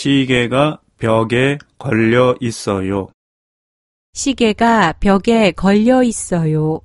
시계가 벽에 걸려 있어요. 시계가 벽에 걸려 있어요.